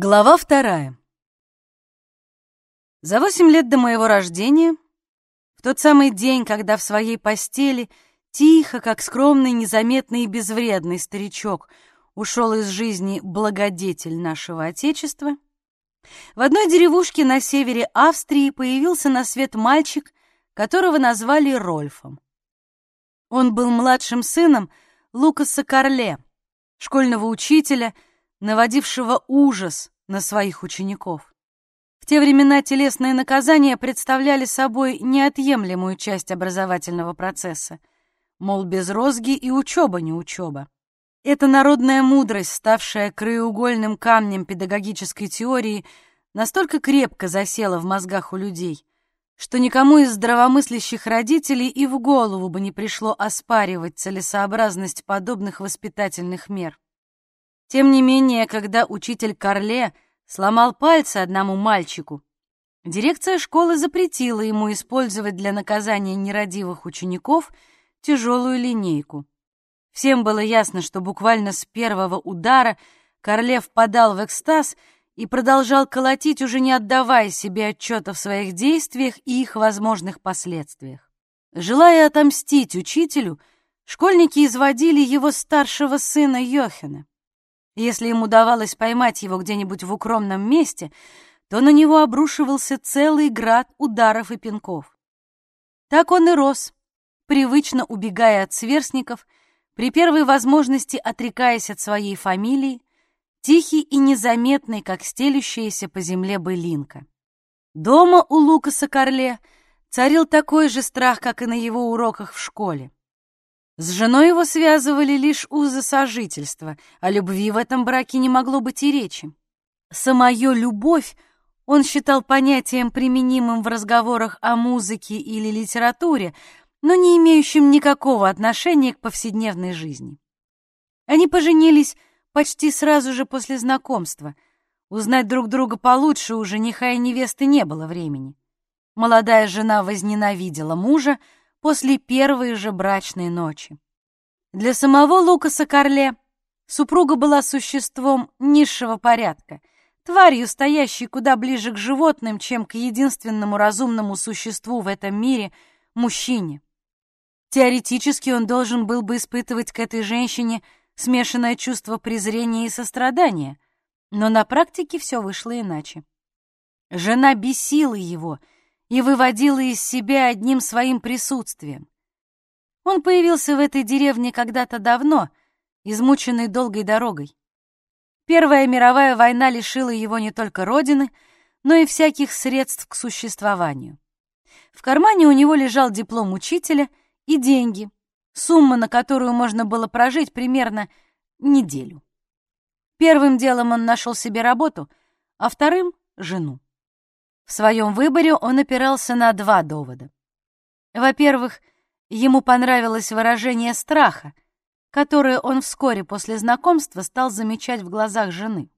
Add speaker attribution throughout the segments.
Speaker 1: Глава вторая. За восемь лет до моего рождения, в тот самый день, когда в своей постели, тихо, как скромный, незаметный и безвредный старичок, ушел из жизни благодетель нашего Отечества, в одной деревушке на севере Австрии появился на свет мальчик, которого назвали Рольфом. Он был младшим сыном Лукаса Карле, школьного учителя — наводившего ужас на своих учеников. В те времена телесные наказания представляли собой неотъемлемую часть образовательного процесса. Мол, без розги и учеба не учеба. Эта народная мудрость, ставшая краеугольным камнем педагогической теории, настолько крепко засела в мозгах у людей, что никому из здравомыслящих родителей и в голову бы не пришло оспаривать целесообразность подобных воспитательных мер. Тем не менее, когда учитель Карле сломал пальцы одному мальчику, дирекция школы запретила ему использовать для наказания нерадивых учеников тяжелую линейку. Всем было ясно, что буквально с первого удара Карле впадал в экстаз и продолжал колотить, уже не отдавая себе отчета в своих действиях и их возможных последствиях. Желая отомстить учителю, школьники изводили его старшего сына Йохена. Если им удавалось поймать его где-нибудь в укромном месте, то на него обрушивался целый град ударов и пинков. Так он и рос, привычно убегая от сверстников, при первой возможности отрекаясь от своей фамилии, тихий и незаметный, как стелющаяся по земле былинка. Дома у Лукаса Карле царил такой же страх, как и на его уроках в школе. С женой его связывали лишь узы сожительства, о любви в этом браке не могло быть и речи. Самую любовь он считал понятием, применимым в разговорах о музыке или литературе, но не имеющим никакого отношения к повседневной жизни. Они поженились почти сразу же после знакомства. Узнать друг друга получше у жениха и невесты не было времени. Молодая жена возненавидела мужа, после первой же брачной ночи. Для самого Лукаса Карле супруга была существом низшего порядка, тварью, стоящей куда ближе к животным, чем к единственному разумному существу в этом мире — мужчине. Теоретически он должен был бы испытывать к этой женщине смешанное чувство презрения и сострадания, но на практике все вышло иначе. Жена бесила его — и выводила из себя одним своим присутствием. Он появился в этой деревне когда-то давно, измученный долгой дорогой. Первая мировая война лишила его не только родины, но и всяких средств к существованию. В кармане у него лежал диплом учителя и деньги, сумма, на которую можно было прожить примерно неделю. Первым делом он нашел себе работу, а вторым — жену. В своем выборе он опирался на два довода. Во-первых, ему понравилось выражение страха, которое он вскоре после знакомства стал замечать в глазах жены.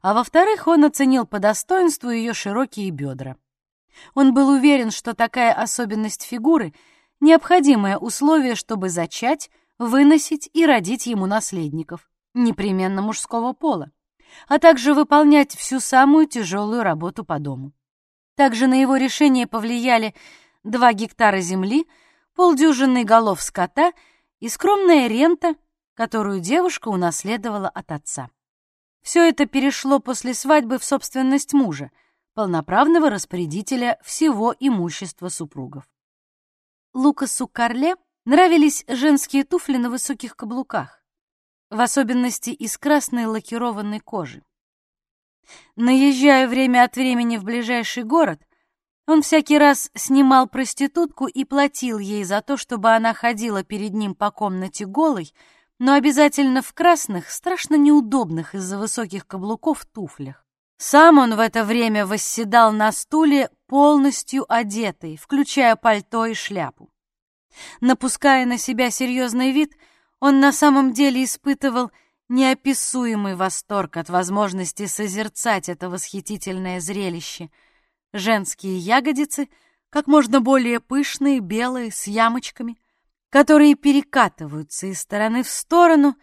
Speaker 1: А во-вторых, он оценил по достоинству ее широкие бедра. Он был уверен, что такая особенность фигуры — необходимое условие, чтобы зачать, выносить и родить ему наследников, непременно мужского пола а также выполнять всю самую тяжелую работу по дому. Также на его решение повлияли два гектара земли, полдюжины голов скота и скромная рента, которую девушка унаследовала от отца. Все это перешло после свадьбы в собственность мужа, полноправного распорядителя всего имущества супругов. Лукасу Карле нравились женские туфли на высоких каблуках в особенности из красной лакированной кожи. Наезжая время от времени в ближайший город, он всякий раз снимал проститутку и платил ей за то, чтобы она ходила перед ним по комнате голой, но обязательно в красных, страшно неудобных из-за высоких каблуков туфлях. Сам он в это время восседал на стуле, полностью одетый, включая пальто и шляпу. Напуская на себя серьезный вид — он на самом деле испытывал неописуемый восторг от возможности созерцать это восхитительное зрелище. Женские ягодицы, как можно более пышные, белые, с ямочками, которые перекатываются из стороны в сторону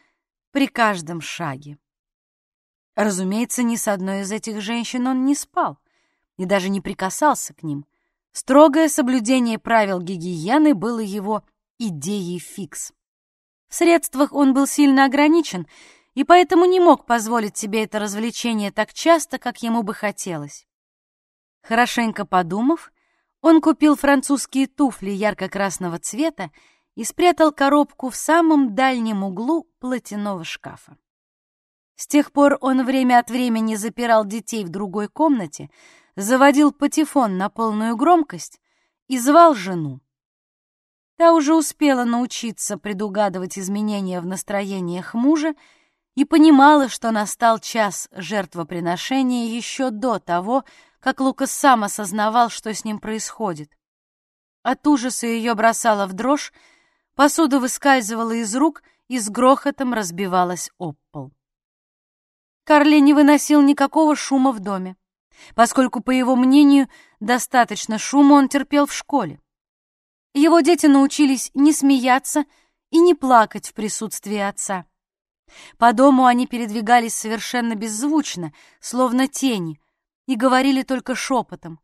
Speaker 1: при каждом шаге. Разумеется, ни с одной из этих женщин он не спал и даже не прикасался к ним. Строгое соблюдение правил гигиены было его идеей фикс. В средствах он был сильно ограничен и поэтому не мог позволить себе это развлечение так часто, как ему бы хотелось. Хорошенько подумав, он купил французские туфли ярко-красного цвета и спрятал коробку в самом дальнем углу платяного шкафа. С тех пор он время от времени запирал детей в другой комнате, заводил патефон на полную громкость и звал жену. Та уже успела научиться предугадывать изменения в настроениях мужа и понимала, что настал час жертвоприношения еще до того, как Лукас сам осознавал, что с ним происходит. От ужаса ее бросала в дрожь, посуда выскальзывала из рук и с грохотом разбивалась об пол. Карли не выносил никакого шума в доме, поскольку, по его мнению, достаточно шума он терпел в школе. Его дети научились не смеяться и не плакать в присутствии отца. По дому они передвигались совершенно беззвучно, словно тени, и говорили только шепотом.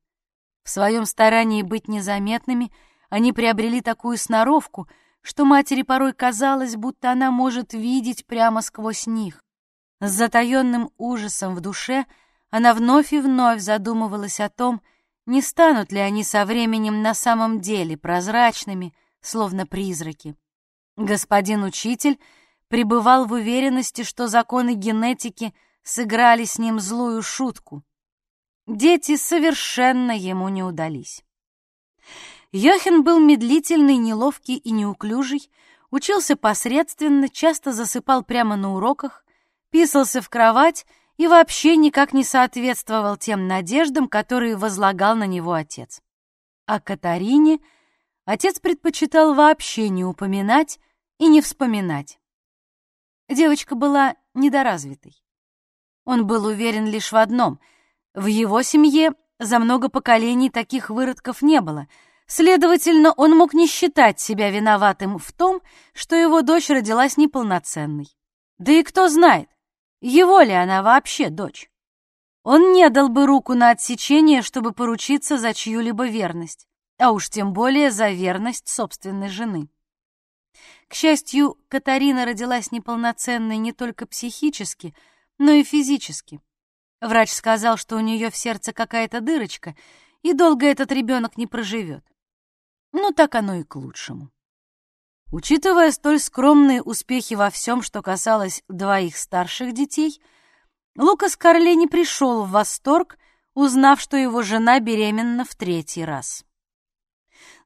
Speaker 1: В своем старании быть незаметными они приобрели такую сноровку, что матери порой казалось, будто она может видеть прямо сквозь них. С затаенным ужасом в душе она вновь и вновь задумывалась о том, не станут ли они со временем на самом деле прозрачными, словно призраки. Господин учитель пребывал в уверенности, что законы генетики сыграли с ним злую шутку. Дети совершенно ему не удались. Йохин был медлительный, неловкий и неуклюжий, учился посредственно, часто засыпал прямо на уроках, писался в кровать и вообще никак не соответствовал тем надеждам, которые возлагал на него отец. О Катарине отец предпочитал вообще не упоминать и не вспоминать. Девочка была недоразвитой. Он был уверен лишь в одном — в его семье за много поколений таких выродков не было, следовательно, он мог не считать себя виноватым в том, что его дочь родилась неполноценной. Да и кто знает, его ли она вообще дочь. Он не дал бы руку на отсечение, чтобы поручиться за чью-либо верность, а уж тем более за верность собственной жены. К счастью, Катарина родилась неполноценной не только психически, но и физически. Врач сказал, что у нее в сердце какая-то дырочка, и долго этот ребенок не проживет. Но так оно и к лучшему. Учитывая столь скромные успехи во всем, что касалось двоих старших детей, Лукас Карле не пришел в восторг, узнав, что его жена беременна в третий раз.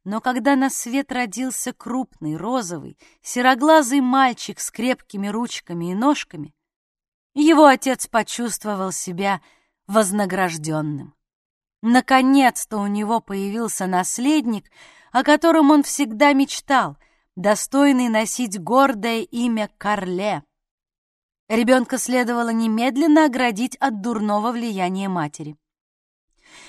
Speaker 1: Но когда на свет родился крупный, розовый, сероглазый мальчик с крепкими ручками и ножками, его отец почувствовал себя вознагражденным. Наконец-то у него появился наследник, о котором он всегда мечтал, достойный носить гордое имя Карле. Ребенка следовало немедленно оградить от дурного влияния матери.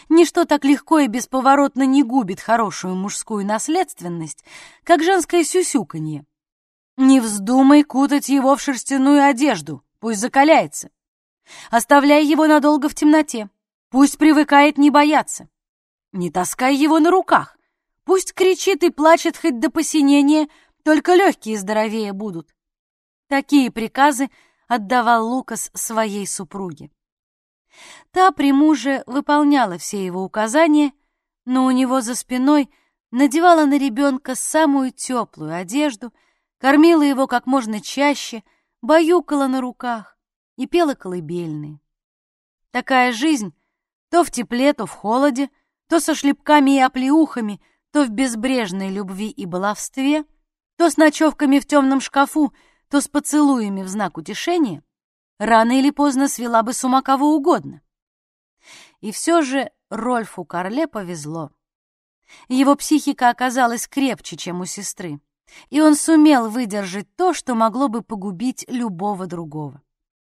Speaker 1: Ничто так легко и бесповоротно не губит хорошую мужскую наследственность, как женское сюсюканье. Не вздумай кутать его в шерстяную одежду, пусть закаляется. Оставляй его надолго в темноте, пусть привыкает не бояться. Не таскай его на руках, пусть кричит и плачет хоть до посинения, только легкие здоровее будут. Такие приказы отдавал Лукас своей супруге. Та при муже выполняла все его указания, но у него за спиной надевала на ребенка самую теплую одежду, кормила его как можно чаще, баюкала на руках и пела колыбельные. Такая жизнь то в тепле, то в холоде, то со шлепками и оплеухами, то в безбрежной любви и баловстве, то с ночевками в темном шкафу, то с поцелуями в знак утешения, рано или поздно свела бы с ума кого угодно. И все же Рольфу Карле повезло. Его психика оказалась крепче, чем у сестры, и он сумел выдержать то, что могло бы погубить любого другого.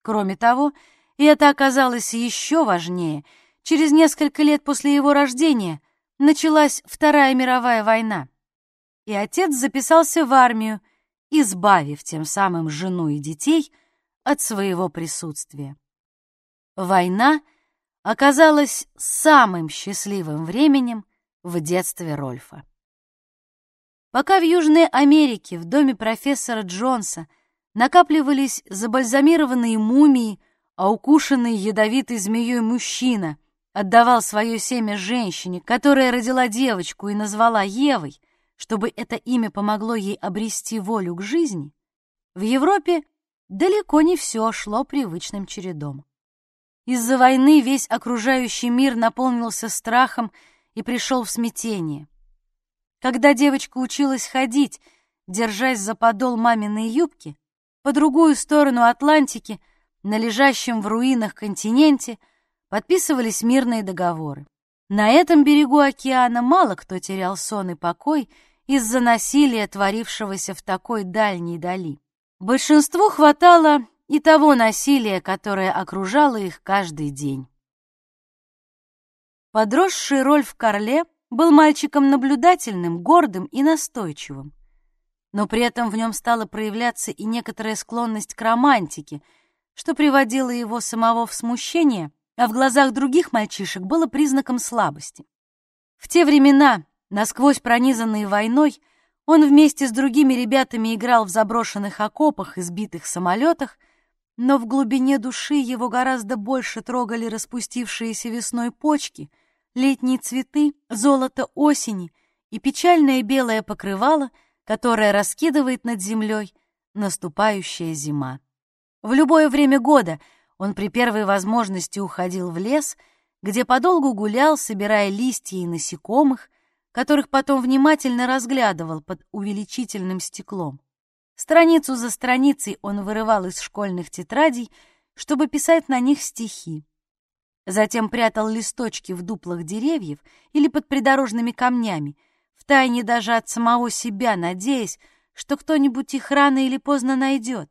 Speaker 1: Кроме того, и это оказалось еще важнее, через несколько лет после его рождения началась Вторая мировая война, и отец записался в армию, избавив тем самым жену и детей от своего присутствия. Война оказалась самым счастливым временем в детстве Рольфа. Пока в Южной Америке в доме профессора Джонса накапливались забальзамированные мумии, а укушенный ядовитой змеей мужчина отдавал свое семя женщине, которая родила девочку и назвала Евой, чтобы это имя помогло ей обрести волю к жизни, в Европе далеко не все шло привычным чередом. Из-за войны весь окружающий мир наполнился страхом и пришел в смятение. Когда девочка училась ходить, держась за подол маминой юбки, по другую сторону Атлантики, на лежащем в руинах континенте, подписывались мирные договоры. На этом берегу океана мало кто терял сон и покой из-за насилия, творившегося в такой дальней дали. Большинству хватало и того насилия, которое окружало их каждый день. Подросший Рольф Карле был мальчиком наблюдательным, гордым и настойчивым. Но при этом в нем стала проявляться и некоторая склонность к романтике, что приводило его самого в смущение, а в глазах других мальчишек было признаком слабости. В те времена, насквозь пронизанные войной, он вместе с другими ребятами играл в заброшенных окопах и сбитых самолетах, но в глубине души его гораздо больше трогали распустившиеся весной почки — летние цветы, золото осени и печальное белое покрывало, которое раскидывает над землей наступающая зима. В любое время года он при первой возможности уходил в лес, где подолгу гулял, собирая листья и насекомых, которых потом внимательно разглядывал под увеличительным стеклом. Страницу за страницей он вырывал из школьных тетрадей, чтобы писать на них стихи. Затем прятал листочки в дуплах деревьев или под придорожными камнями, втайне даже от самого себя, надеясь, что кто-нибудь их рано или поздно найдет.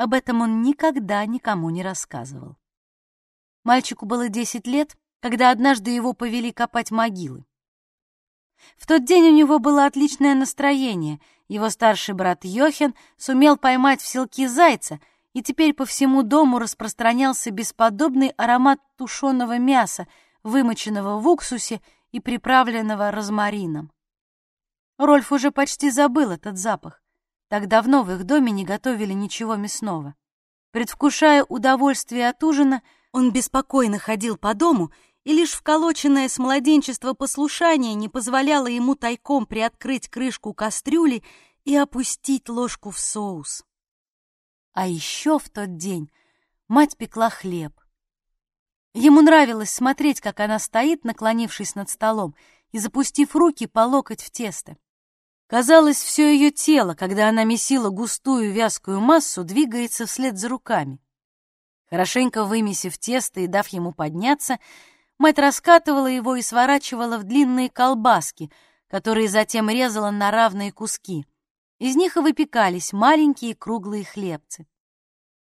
Speaker 1: Об этом он никогда никому не рассказывал. Мальчику было десять лет, когда однажды его повели копать могилы. В тот день у него было отличное настроение. Его старший брат Йохен сумел поймать в селки зайца — и теперь по всему дому распространялся бесподобный аромат тушеного мяса, вымоченного в уксусе и приправленного розмарином. Рольф уже почти забыл этот запах. Так давно в их доме не готовили ничего мясного. Предвкушая удовольствие от ужина, он беспокойно ходил по дому, и лишь вколоченное с младенчества послушание не позволяло ему тайком приоткрыть крышку кастрюли и опустить ложку в соус. А еще в тот день мать пекла хлеб. Ему нравилось смотреть, как она стоит, наклонившись над столом и запустив руки по локоть в тесто. Казалось, все ее тело, когда она месила густую вязкую массу, двигается вслед за руками. Хорошенько вымесив тесто и дав ему подняться, мать раскатывала его и сворачивала в длинные колбаски, которые затем резала на равные куски — из них и выпекались маленькие круглые хлебцы.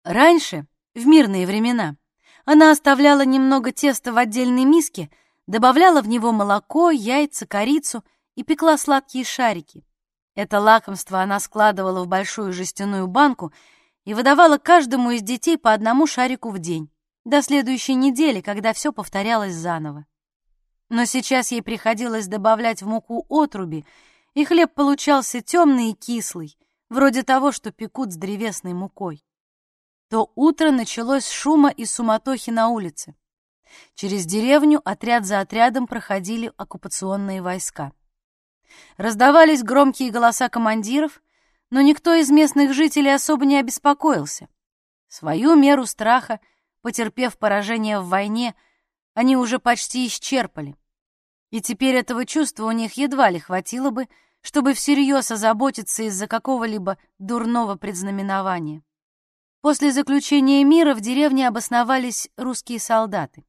Speaker 1: Раньше, в мирные времена, она оставляла немного теста в отдельной миске, добавляла в него молоко, яйца, корицу и пекла сладкие шарики. Это лакомство она складывала в большую жестяную банку и выдавала каждому из детей по одному шарику в день, до следующей недели, когда все повторялось заново. Но сейчас ей приходилось добавлять в муку отруби и хлеб получался темный и кислый, вроде того, что пекут с древесной мукой. То утро началось с шума и суматохи на улице. Через деревню отряд за отрядом проходили оккупационные войска. Раздавались громкие голоса командиров, но никто из местных жителей особо не обеспокоился. Свою меру страха, потерпев поражение в войне, они уже почти исчерпали. И теперь этого чувства у них едва ли хватило бы, чтобы всерьез озаботиться из-за какого-либо дурного предзнаменования. После заключения мира в деревне обосновались русские солдаты.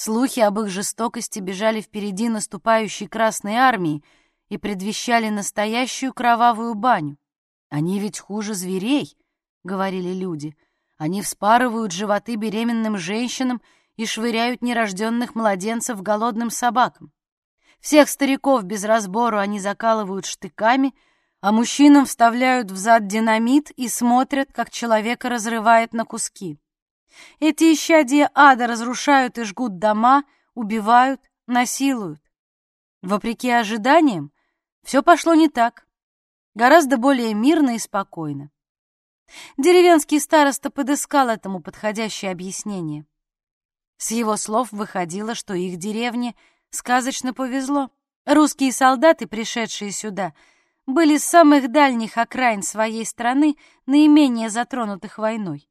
Speaker 1: Слухи об их жестокости бежали впереди наступающей Красной Армии и предвещали настоящую кровавую баню. «Они ведь хуже зверей», — говорили люди. «Они вспарывают животы беременным женщинам и швыряют нерожденных младенцев голодным собакам. Всех стариков без разбору они закалывают штыками, а мужчинам вставляют в зад динамит и смотрят, как человека разрывает на куски. Эти исчадия ада разрушают и жгут дома, убивают, насилуют. Вопреки ожиданиям, все пошло не так, гораздо более мирно и спокойно. Деревенский староста подыскал этому подходящее объяснение. С его слов выходило, что их деревне сказочно повезло. Русские солдаты, пришедшие сюда, были с самых дальних окраин своей страны, наименее затронутых войной.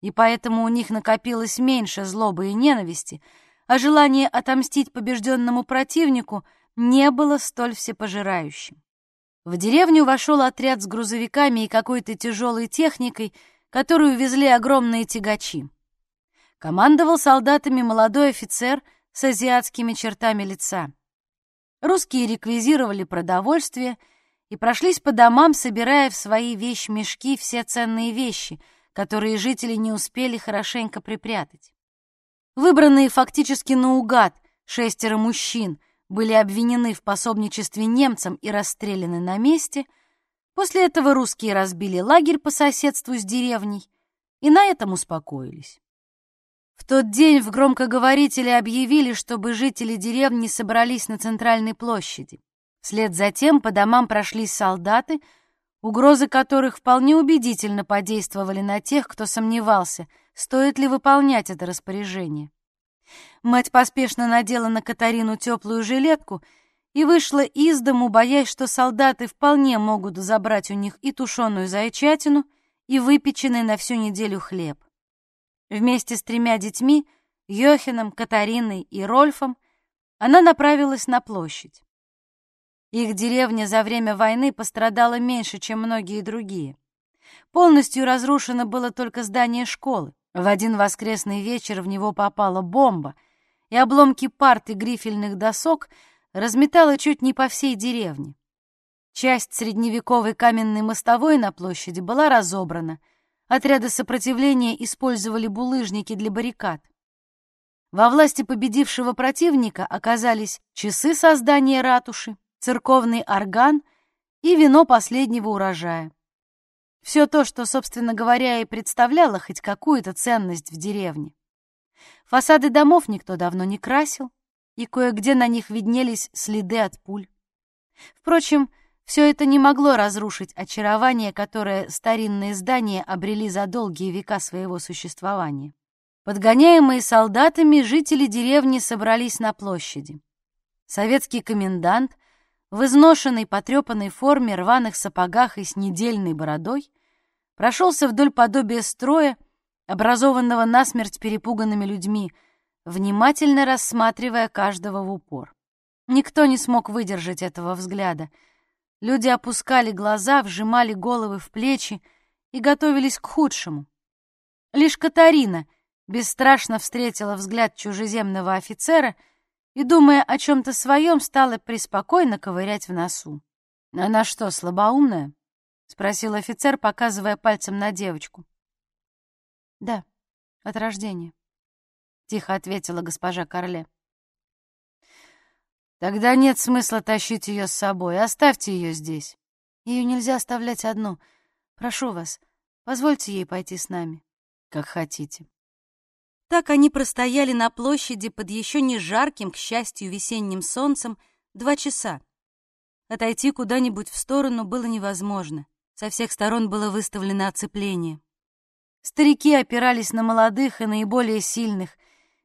Speaker 1: И поэтому у них накопилось меньше злобы и ненависти, а желание отомстить побежденному противнику не было столь всепожирающим. В деревню вошел отряд с грузовиками и какой-то тяжелой техникой, которую везли огромные тягачи. Командовал солдатами молодой офицер с азиатскими чертами лица. Русские реквизировали продовольствие и прошлись по домам, собирая в свои вещмешки все ценные вещи, которые жители не успели хорошенько припрятать. Выбранные фактически наугад шестеро мужчин были обвинены в пособничестве немцам и расстреляны на месте. После этого русские разбили лагерь по соседству с деревней и на этом успокоились. В тот день в громкоговорителе объявили, чтобы жители деревни собрались на центральной площади. Вслед за тем по домам прошлись солдаты, угрозы которых вполне убедительно подействовали на тех, кто сомневался, стоит ли выполнять это распоряжение. Мать поспешно надела на Катарину теплую жилетку и вышла из дому, боясь, что солдаты вполне могут забрать у них и тушеную зайчатину, и выпеченный на всю неделю хлеб. Вместе с тремя детьми, Йохином, Катариной и Рольфом, она направилась на площадь. Их деревня за время войны пострадала меньше, чем многие другие. Полностью разрушено было только здание школы. В один воскресный вечер в него попала бомба, и обломки парт и грифельных досок разметала чуть не по всей деревне. Часть средневековой каменной мостовой на площади была разобрана — Отряды сопротивления использовали булыжники для баррикад. Во власти победившего противника оказались часы создания ратуши, церковный орган и вино последнего урожая. Все то, что, собственно говоря, и представляло хоть какую-то ценность в деревне. Фасады домов никто давно не красил, и кое-где на них виднелись следы от пуль. Впрочем, все это не могло разрушить очарование, которое старинные здания обрели за долгие века своего существования. Подгоняемые солдатами, жители деревни собрались на площади. Советский комендант в изношенной потрепанной форме, рваных сапогах и с недельной бородой прошелся вдоль подобия строя, образованного насмерть перепуганными людьми, внимательно рассматривая каждого в упор. Никто не смог выдержать этого взгляда — Люди опускали глаза, вжимали головы в плечи и готовились к худшему. Лишь Катарина бесстрашно встретила взгляд чужеземного офицера и, думая о чем-то своем, стала преспокойно ковырять в носу. «Она что, слабоумная?» — спросил офицер, показывая пальцем на девочку. «Да, от рождения», — тихо ответила госпожа Карле. Тогда нет смысла тащить ее с собой. Оставьте ее здесь. Ее нельзя оставлять одну. Прошу вас, позвольте ей пойти с нами. Как хотите. Так они простояли на площади под еще не жарким, к счастью, весенним солнцем два часа. Отойти куда-нибудь в сторону было невозможно. Со всех сторон было выставлено оцепление. Старики опирались на молодых и наиболее сильных.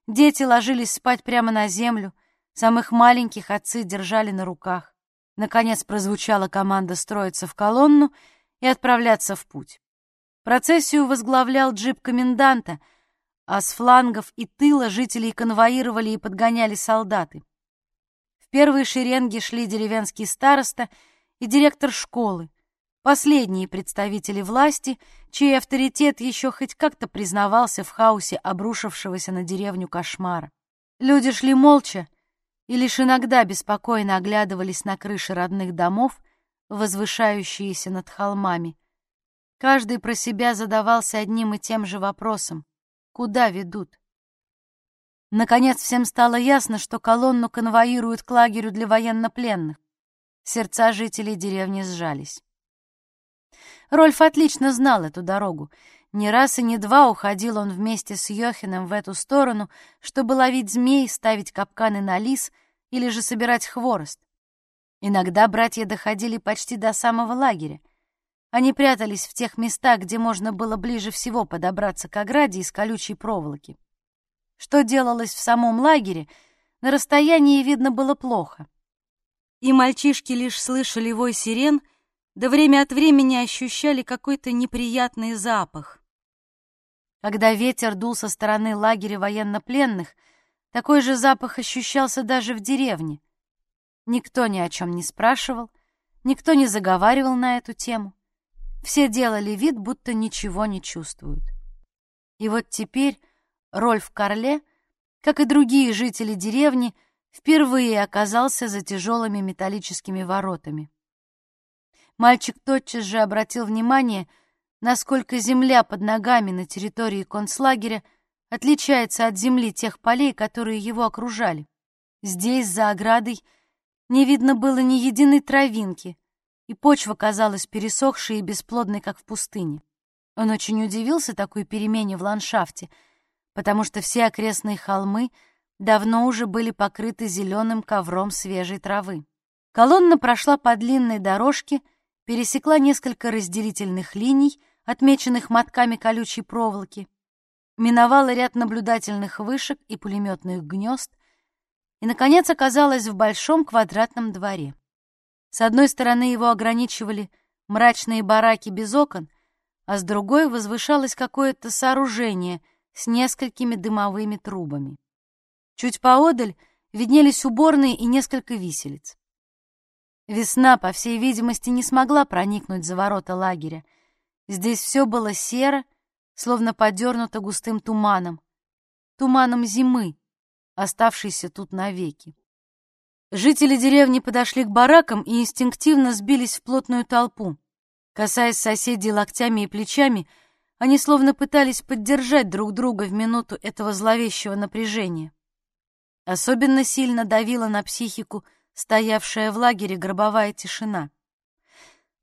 Speaker 1: Дети ложились спать прямо на землю — Самых маленьких отцы держали на руках. Наконец прозвучала команда строиться в колонну и отправляться в путь. Процессию возглавлял джип коменданта, а с флангов и тыла жителей конвоировали и подгоняли солдаты. В первой шеренге шли деревенский староста и директор школы, последние представители власти, чей авторитет еще хоть как-то признавался в хаосе обрушившегося на деревню кошмара. Люди шли молча, и лишь иногда беспокойно оглядывались на крыши родных домов, возвышающиеся над холмами. Каждый про себя задавался одним и тем же вопросом — куда ведут? Наконец всем стало ясно, что колонну конвоируют к лагерю для военнопленных. Сердца жителей деревни сжались. Рольф отлично знал эту дорогу. Не раз и не два уходил он вместе с Йохином в эту сторону, чтобы ловить змей, ставить капканы на лис или же собирать хворост. Иногда братья доходили почти до самого лагеря. Они прятались в тех местах, где можно было ближе всего подобраться к ограде из колючей проволоки. Что делалось в самом лагере, на расстоянии видно было плохо. И мальчишки лишь слышали вой сирен, да время от времени ощущали какой-то неприятный запах. Когда ветер дул со стороны лагеря военнопленных, такой же запах ощущался даже в деревне. Никто ни о чем не спрашивал, никто не заговаривал на эту тему. Все делали вид, будто ничего не чувствуют. И вот теперь Рольф Карле, как и другие жители деревни, впервые оказался за тяжелыми металлическими воротами. Мальчик тотчас же обратил внимание — насколько земля под ногами на территории концлагеря отличается от земли тех полей, которые его окружали. Здесь, за оградой, не видно было ни единой травинки, и почва казалась пересохшей и бесплодной, как в пустыне. Он очень удивился такой перемене в ландшафте, потому что все окрестные холмы давно уже были покрыты зеленым ковром свежей травы. Колонна прошла по длинной дорожке, пересекла несколько разделительных линий, отмеченных мотками колючей проволоки, миновала ряд наблюдательных вышек и пулеметных гнезд и, наконец, оказалась в большом квадратном дворе. С одной стороны его ограничивали мрачные бараки без окон, а с другой возвышалось какое-то сооружение с несколькими дымовыми трубами. Чуть поодаль виднелись уборные и несколько виселиц. Весна, по всей видимости, не смогла проникнуть за ворота лагеря. Здесь все было серо, словно подернуто густым туманом. Туманом зимы, оставшейся тут навеки. Жители деревни подошли к баракам и инстинктивно сбились в плотную толпу. Касаясь соседей локтями и плечами, они словно пытались поддержать друг друга в минуту этого зловещего напряжения. Особенно сильно давила на психику стоявшая в лагере гробовая тишина.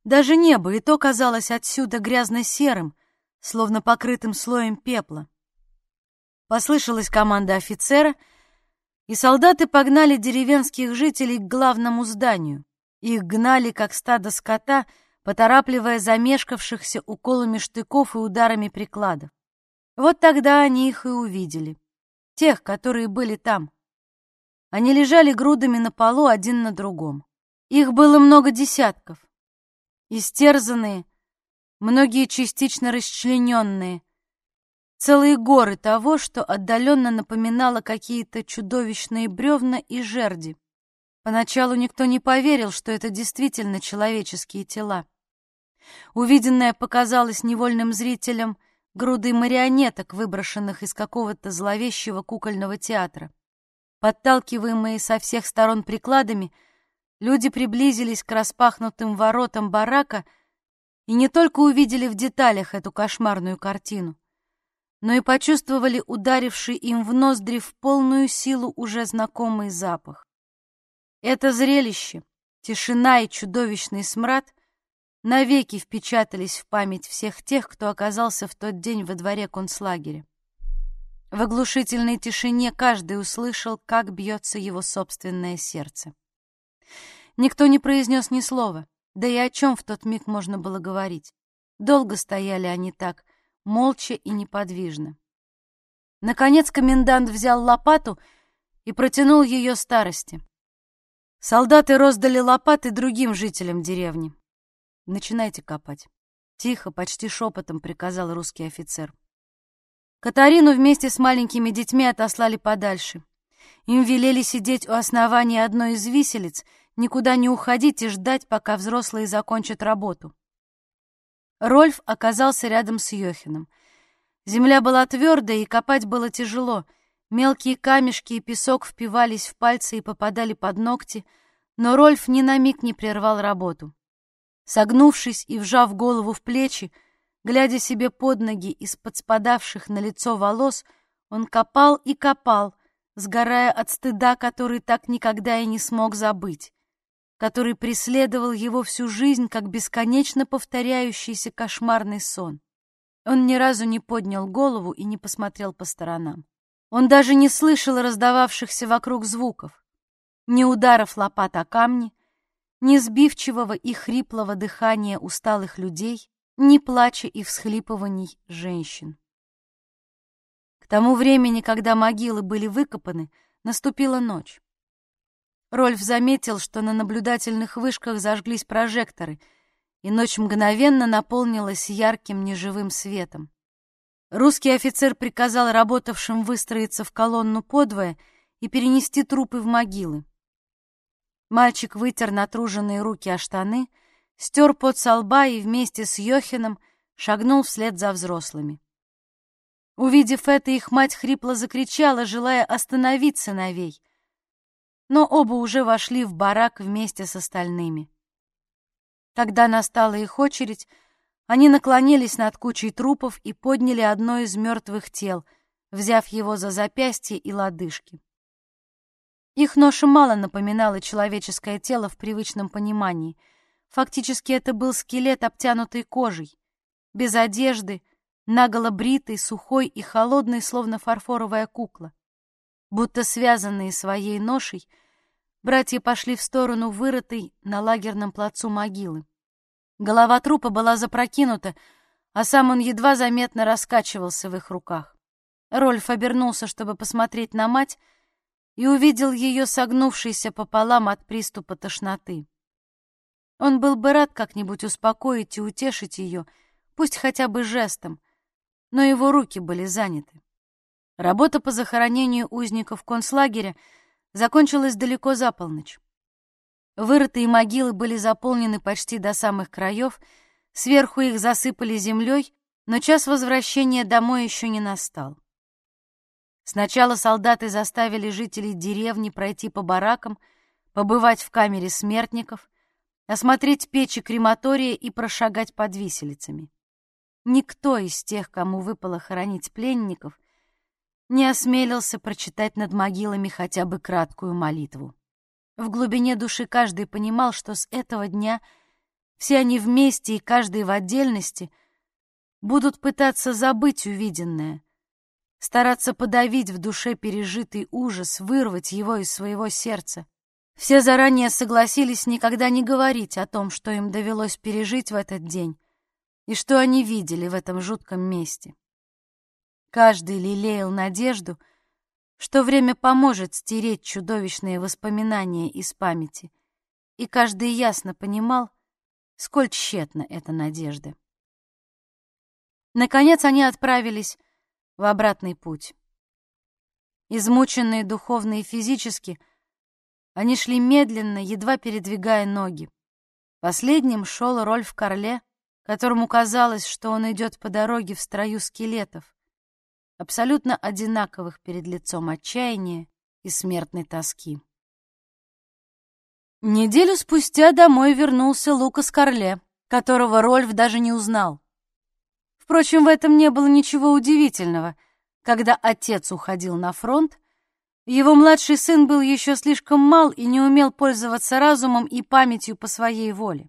Speaker 1: Даже небо и то казалось отсюда грязно-серым, словно покрытым слоем пепла. Послышалась команда офицера, и солдаты погнали деревенских жителей к главному зданию. Их гнали, как стадо скота, поторапливая замешкавшихся уколами штыков и ударами прикладов. Вот тогда они их и увидели. Тех, которые были там. Они лежали грудами на полу один на другом. Их было много десятков. Истерзанные, многие частично расчлененные. Целые горы того, что отдаленно напоминало какие-то чудовищные бревна и жерди. Поначалу никто не поверил, что это действительно человеческие тела. Увиденное показалось невольным зрителям грудой марионеток, выброшенных из какого-то зловещего кукольного театра. Подталкиваемые со всех сторон прикладами, люди приблизились к распахнутым воротам барака и не только увидели в деталях эту кошмарную картину, но и почувствовали ударивший им в ноздри в полную силу уже знакомый запах. Это зрелище, тишина и чудовищный смрад навеки впечатались в память всех тех, кто оказался в тот день во дворе концлагеря. В оглушительной тишине каждый услышал, как бьется его собственное сердце. Никто не произнес ни слова, да и о чем в тот миг можно было говорить. Долго стояли они так, молча и неподвижно. Наконец комендант взял лопату и протянул ее старости. Солдаты роздали лопаты другим жителям деревни. «Начинайте копать». Тихо, почти шепотом приказал русский офицер. Катарину вместе с маленькими детьми отослали подальше. Им велели сидеть у основания одной из виселиц, никуда не уходить и ждать, пока взрослые закончат работу. Рольф оказался рядом с Йохином. Земля была твердая, и копать было тяжело. Мелкие камешки и песок впивались в пальцы и попадали под ногти, но Рольф ни на миг не прервал работу. Согнувшись и вжав голову в плечи, Глядя себе под ноги из-под спадавших на лицо волос, он копал и копал, сгорая от стыда, который так никогда и не смог забыть, который преследовал его всю жизнь, как бесконечно повторяющийся кошмарный сон. Он ни разу не поднял голову и не посмотрел по сторонам. Он даже не слышал раздававшихся вокруг звуков, ни ударов лопат о камни, ни сбивчивого и хриплого дыхания усталых людей, ни плача и всхлипываний женщин. К тому времени, когда могилы были выкопаны, наступила ночь. Рольф заметил, что на наблюдательных вышках зажглись прожекторы, и ночь мгновенно наполнилась ярким неживым светом. Русский офицер приказал работавшим выстроиться в колонну подвое и перенести трупы в могилы. Мальчик вытер натруженные руки о штаны, стер пот со лба и вместе с Йохином шагнул вслед за взрослыми. Увидев это, их мать хрипло закричала, желая остановить сыновей. Но оба уже вошли в барак вместе с остальными. Когда настала их очередь, они наклонились над кучей трупов и подняли одно из мертвых тел, взяв его за запястье и лодыжки. Их ноша мало напоминала человеческое тело в привычном понимании. Фактически это был скелет, обтянутый кожей, без одежды, наголо бритый, сухой и холодный, словно фарфоровая кукла. Будто связанные своей ношей, братья пошли в сторону вырытой на лагерном плацу могилы. Голова трупа была запрокинута, а сам он едва заметно раскачивался в их руках. Рольф обернулся, чтобы посмотреть на мать, и увидел ее согнувшейся пополам от приступа тошноты. Он был бы рад как-нибудь успокоить и утешить ее, пусть хотя бы жестом, но его руки были заняты. Работа по захоронению узников концлагеря закончилась далеко за полночь. Вырытые могилы были заполнены почти до самых краев, сверху их засыпали землей, но час возвращения домой еще не настал. Сначала солдаты заставили жителей деревни пройти по баракам, побывать в камере смертников, осмотреть печи крематория и прошагать под виселицами. Никто из тех, кому выпало хоронить пленников, не осмелился прочитать над могилами хотя бы краткую молитву. В глубине души каждый понимал, что с этого дня все они вместе и каждый в отдельности будут пытаться забыть увиденное — стараться подавить в душе пережитый ужас, вырвать его из своего сердца. Все заранее согласились никогда не говорить о том, что им довелось пережить в этот день и что они видели в этом жутком месте. Каждый лелеял надежду, что время поможет стереть чудовищные воспоминания из памяти, и каждый ясно понимал, сколь тщетна эта надежда. Наконец они отправились в обратный путь. Измученные духовно и физически, они шли медленно, едва передвигая ноги. Последним шел Рольф Карле, которому казалось, что он идет по дороге в строю скелетов, абсолютно одинаковых перед лицом отчаяния и смертной тоски. Неделю спустя домой вернулся Лукас Карле, которого Рольф даже не узнал. Впрочем, в этом не было ничего удивительного. Когда отец уходил на фронт, его младший сын был еще слишком мал и не умел пользоваться разумом и памятью по своей воле.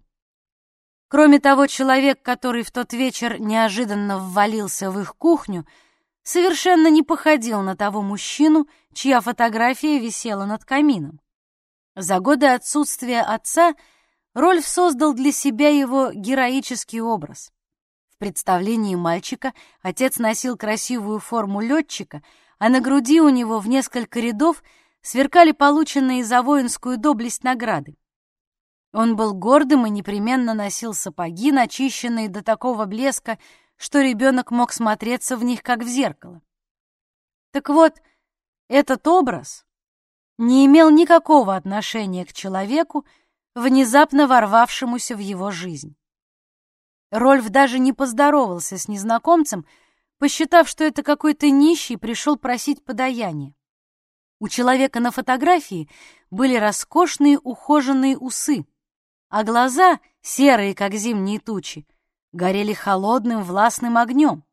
Speaker 1: Кроме того, человек, который в тот вечер неожиданно ввалился в их кухню, совершенно не походил на того мужчину, чья фотография висела над камином. За годы отсутствия отца Рольф создал для себя его героический образ. В представлении мальчика отец носил красивую форму летчика, а на груди у него в несколько рядов сверкали полученные за воинскую доблесть награды. Он был гордым и непременно носил сапоги, начищенные до такого блеска, что ребенок мог смотреться в них, как в зеркало. Так вот, этот образ не имел никакого отношения к человеку, внезапно ворвавшемуся в его жизнь. Рольф даже не поздоровался с незнакомцем, посчитав, что это какой-то нищий пришел просить подаяние. У человека на фотографии были роскошные ухоженные усы, а глаза, серые, как зимние тучи, горели холодным властным огнем.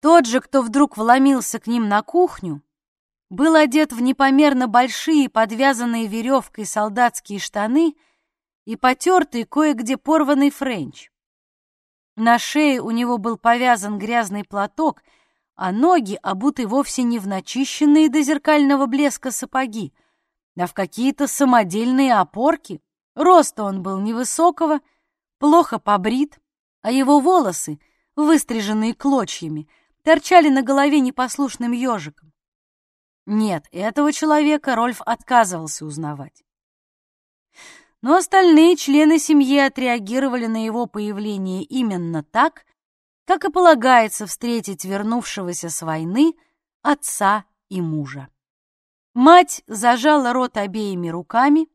Speaker 1: Тот же, кто вдруг вломился к ним на кухню, был одет в непомерно большие подвязанные веревкой солдатские штаны и потертый кое-где порванный френч. На шее у него был повязан грязный платок, а ноги обуты вовсе не в начищенные до зеркального блеска сапоги, а в какие-то самодельные опорки. Роста он был невысокого, плохо побрит, а его волосы, выстриженные клочьями, торчали на голове непослушным ежиком. Нет, этого человека Рольф отказывался узнавать. Но остальные члены семьи отреагировали на его появление именно так, как и полагается встретить вернувшегося с войны отца и мужа. Мать зажала рот обеими руками.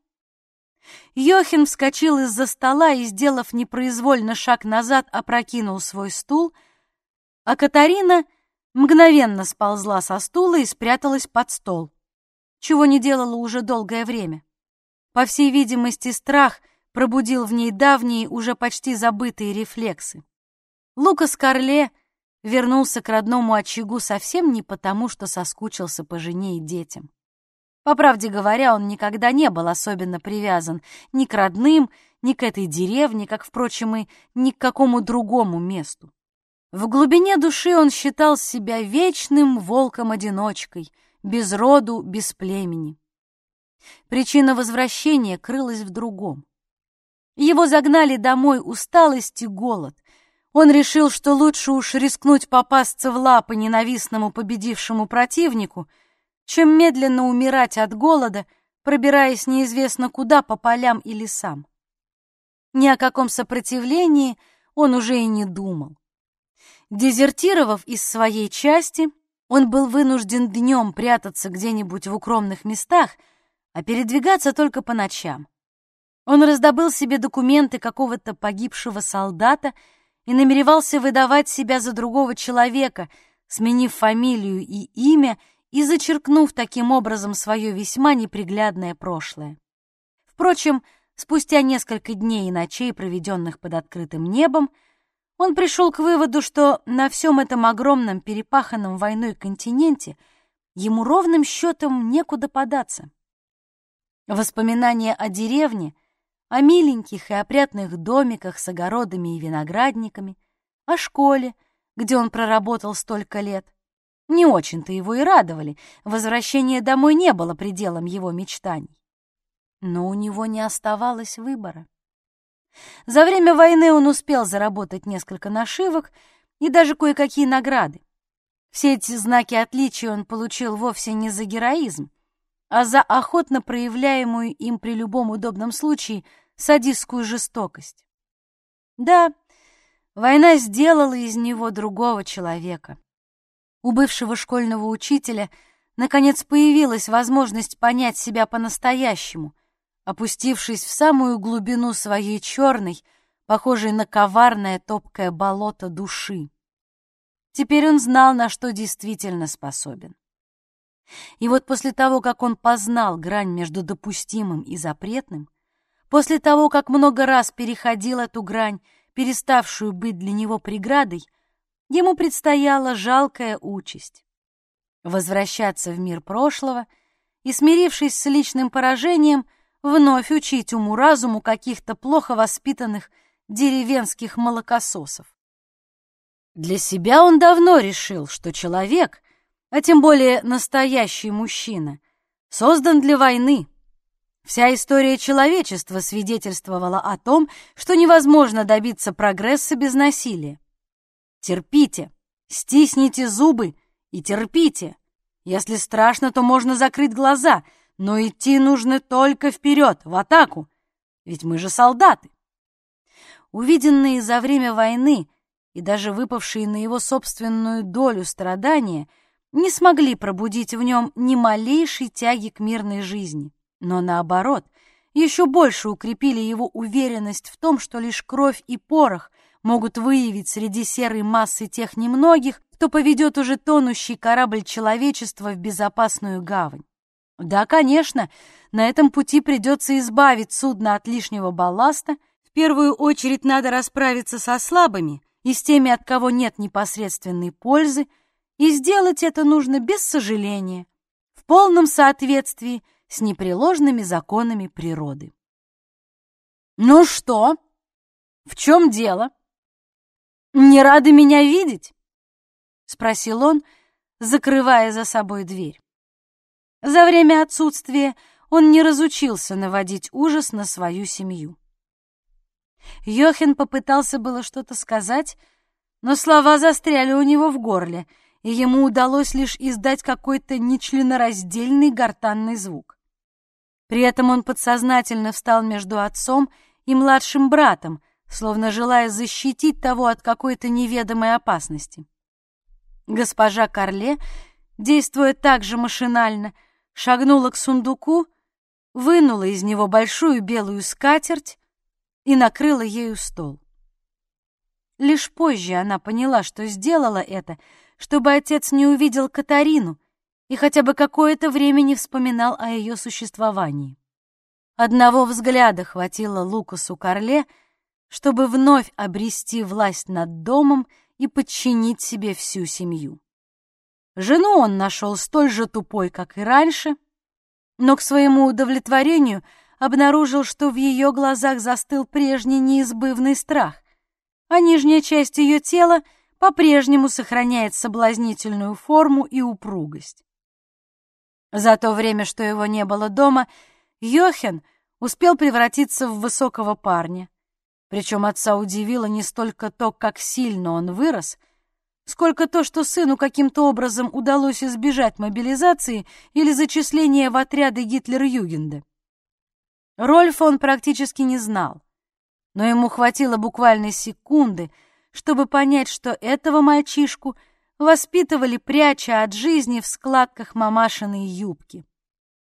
Speaker 1: Йохин вскочил из-за стола и, сделав непроизвольно шаг назад, опрокинул свой стул, а Катарина мгновенно сползла со стула и спряталась под стол, чего не делала уже долгое время. По всей видимости, страх пробудил в ней давние, уже почти забытые рефлексы. Лукас Карле вернулся к родному очагу совсем не потому, что соскучился по жене и детям. По правде говоря, он никогда не был особенно привязан ни к родным, ни к этой деревне, как, впрочем, и ни к какому другому месту. В глубине души он считал себя вечным волком-одиночкой, без роду, без племени. Причина возвращения крылась в другом. Его загнали домой усталость и голод. Он решил, что лучше уж рискнуть попасться в лапы ненавистному победившему противнику — чем медленно умирать от голода, пробираясь неизвестно куда по полям и лесам. Ни о каком сопротивлении он уже и не думал. Дезертировав из своей части, он был вынужден днем прятаться где-нибудь в укромных местах, а передвигаться только по ночам. Он раздобыл себе документы какого-то погибшего солдата и намеревался выдавать себя за другого человека, сменив фамилию и имя и зачеркнув таким образом свое весьма неприглядное прошлое. Впрочем, спустя несколько дней и ночей, проведенных под открытым небом, он пришел к выводу, что на всем этом огромном перепаханном войной континенте ему ровным счетом некуда податься. Воспоминания о деревне, о миленьких и опрятных домиках с огородами и виноградниками, о школе, где он проработал столько лет, не очень-то его и радовали, возвращение домой не было пределом его мечтаний. Но у него не оставалось выбора. За время войны он успел заработать несколько нашивок и даже кое-какие награды. Все эти знаки отличия он получил вовсе не за героизм, а за охотно проявляемую им при любом удобном случае садистскую жестокость. Да, война сделала из него другого человека. У бывшего школьного учителя наконец появилась возможность понять себя по-настоящему, опустившись в самую глубину своей черной, похожей на коварное топкое болото души. Теперь он знал, на что действительно способен. И вот после того, как он познал грань между допустимым и запретным, после того, как много раз переходил эту грань, переставшую быть для него преградой, ему предстояла жалкая участь — возвращаться в мир прошлого и, смирившись с личным поражением, вновь учить уму-разуму каких-то плохо воспитанных деревенских молокососов. Для себя он давно решил, что человек, а тем более настоящий мужчина, создан для войны. Вся история человечества свидетельствовала о том, что невозможно добиться прогресса без насилия. Терпите, стисните зубы и терпите. Если страшно, то можно закрыть глаза, но идти нужно только вперед, в атаку, ведь мы же солдаты. Увиденные за время войны и даже выпавшие на его собственную долю страдания не смогли пробудить в нем ни малейшей тяги к мирной жизни, но наоборот, еще больше укрепили его уверенность в том, что лишь кровь и порох могут выявить среди серой массы тех немногих, кто поведет уже тонущий корабль человечества в безопасную гавань. Да, конечно, на этом пути придется избавить судно от лишнего балласта, в первую очередь надо расправиться со слабыми и с теми, от кого нет непосредственной пользы, и сделать это нужно без сожаления, в полном соответствии с непреложными законами природы. «Ну что? В чем дело?» «Не рады меня видеть?» — спросил он, закрывая за собой дверь. За время отсутствия он не разучился наводить ужас на свою семью. Йохен попытался было что-то сказать, но слова застряли у него в горле, и ему удалось лишь издать какой-то нечленораздельный гортанный звук. При этом он подсознательно встал между отцом и младшим братом, словно желая защитить того от какой-то неведомой опасности. Госпожа Карле, действуя так же машинально, шагнула к сундуку, вынула из него большую белую скатерть и накрыла ею стол. Лишь позже она поняла, что сделала это, чтобы отец не увидел Катарину и хотя бы какое-то время не вспоминал о ее существовании. Одного взгляда хватило Лукасу Карле, чтобы вновь обрести власть над домом и подчинить себе всю семью. Жену он нашел столь же тупой, как и раньше, но к своему удовлетворению обнаружил, что в ее глазах застыл прежний неизбывный страх, а нижняя часть ее тела по-прежнему сохраняет соблазнительную форму и упругость. За то время, что его не было дома, Йохен успел превратиться в высокого парня, причем отца удивило не столько то, как сильно он вырос, сколько то, что сыну каким-то образом удалось избежать мобилизации или зачисления в отряды Гитлер-Югенда. Рольфа он практически не знал, но ему хватило буквально секунды, чтобы понять, что этого мальчишку воспитывали, пряча от жизни в складках мамашиной юбки.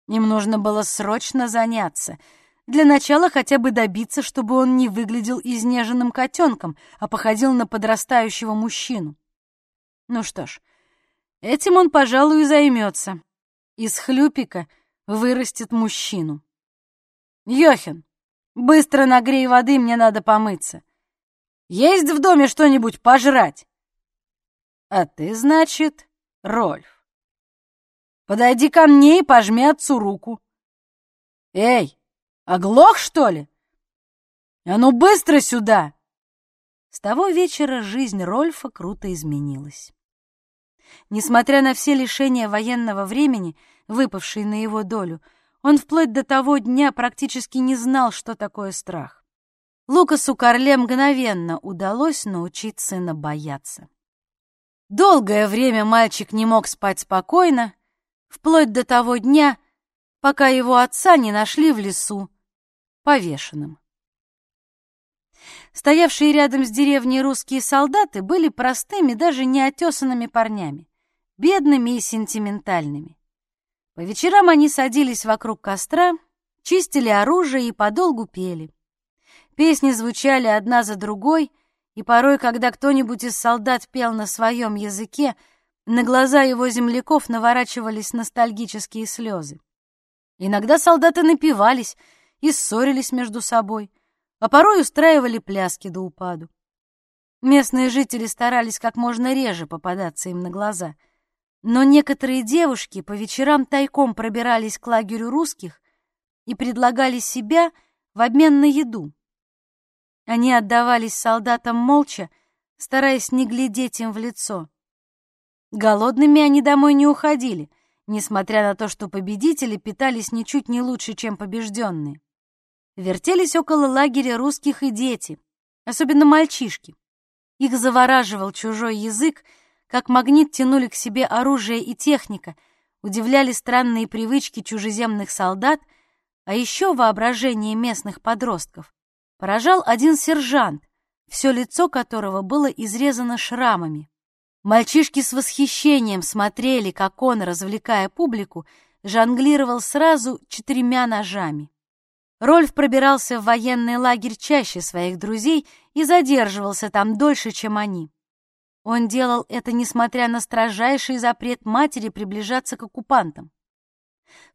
Speaker 1: Им нужно было срочно заняться — для начала хотя бы добиться, чтобы он не выглядел изнеженным котенком, а походил на подрастающего мужчину. Ну что ж, этим он, пожалуй, и займется. Из хлюпика вырастет мужчину. Йохин, быстро нагрей воды, мне надо помыться. Есть в доме что-нибудь пожрать? А ты, значит, Рольф. Подойди ко мне и пожми отцу руку. Эй, Оглох, что ли? А ну быстро сюда!» С того вечера жизнь Рольфа круто изменилась. Несмотря на все лишения военного времени, выпавшие на его долю, он вплоть до того дня практически не знал, что такое страх. Лукасу Карле мгновенно удалось научить сына бояться. Долгое время мальчик не мог спать спокойно, вплоть до того дня, пока его отца не нашли в лесу повешенным. Стоявшие рядом с деревней русские солдаты были простыми, даже неотесанными парнями, бедными и сентиментальными. По вечерам они садились вокруг костра, чистили оружие и подолгу пели. Песни звучали одна за другой, и порой, когда кто-нибудь из солдат пел на своем языке, на глаза его земляков наворачивались ностальгические слезы. Иногда солдаты напивались — и ссорились между собой, а порой устраивали пляски до упаду. Местные жители старались как можно реже попадаться им на глаза, но некоторые девушки по вечерам тайком пробирались к лагерю русских и предлагали себя в обмен на еду. Они отдавались солдатам молча, стараясь не глядеть им в лицо. Голодными они домой не уходили, несмотря на то, что победители питались ничуть не лучше, чем побежденные. Вертелись около лагеря русских и дети, особенно мальчишки. Их завораживал чужой язык, как магнит тянули к себе оружие и техника, удивляли странные привычки чужеземных солдат, а еще воображение местных подростков. Поражал один сержант, все лицо которого было изрезано шрамами. Мальчишки с восхищением смотрели, как он, развлекая публику, жонглировал сразу четырьмя ножами. Рольф пробирался в военный лагерь чаще своих друзей и задерживался там дольше, чем они. Он делал это, несмотря на строжайший запрет матери приближаться к оккупантам.